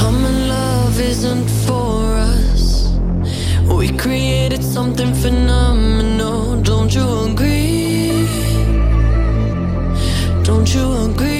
Common love isn't for us. We created something phenomenal. Don't you agree? Don't you agree?